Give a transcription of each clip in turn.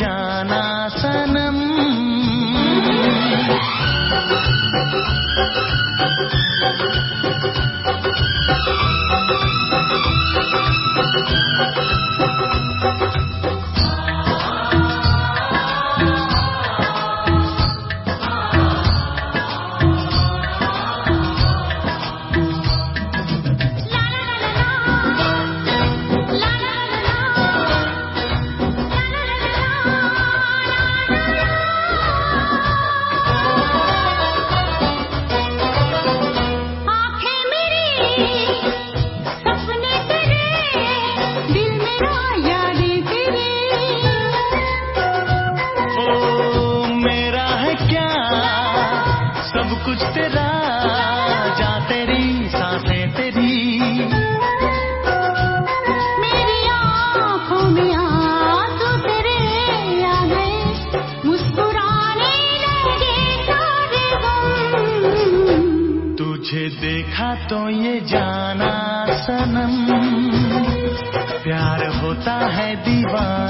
जाना सनम प्यार होता है दीवाना।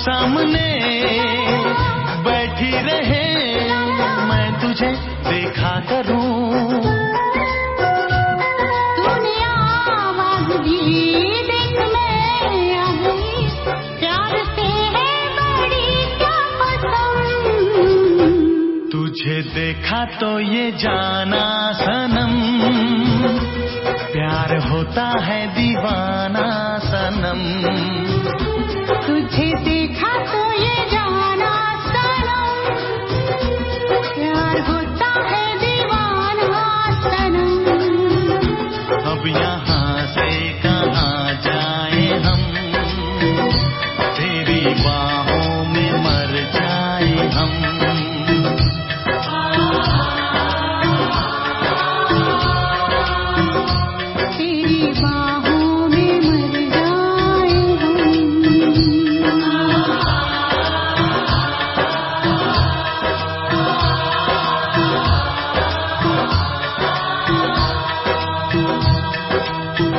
सामने बैठी रहे मैं तुझे देखा करूँ। तुझे देखा तो ये जाना सनम प्यार होता है दीवाना सनम। तुझे अब यहाँ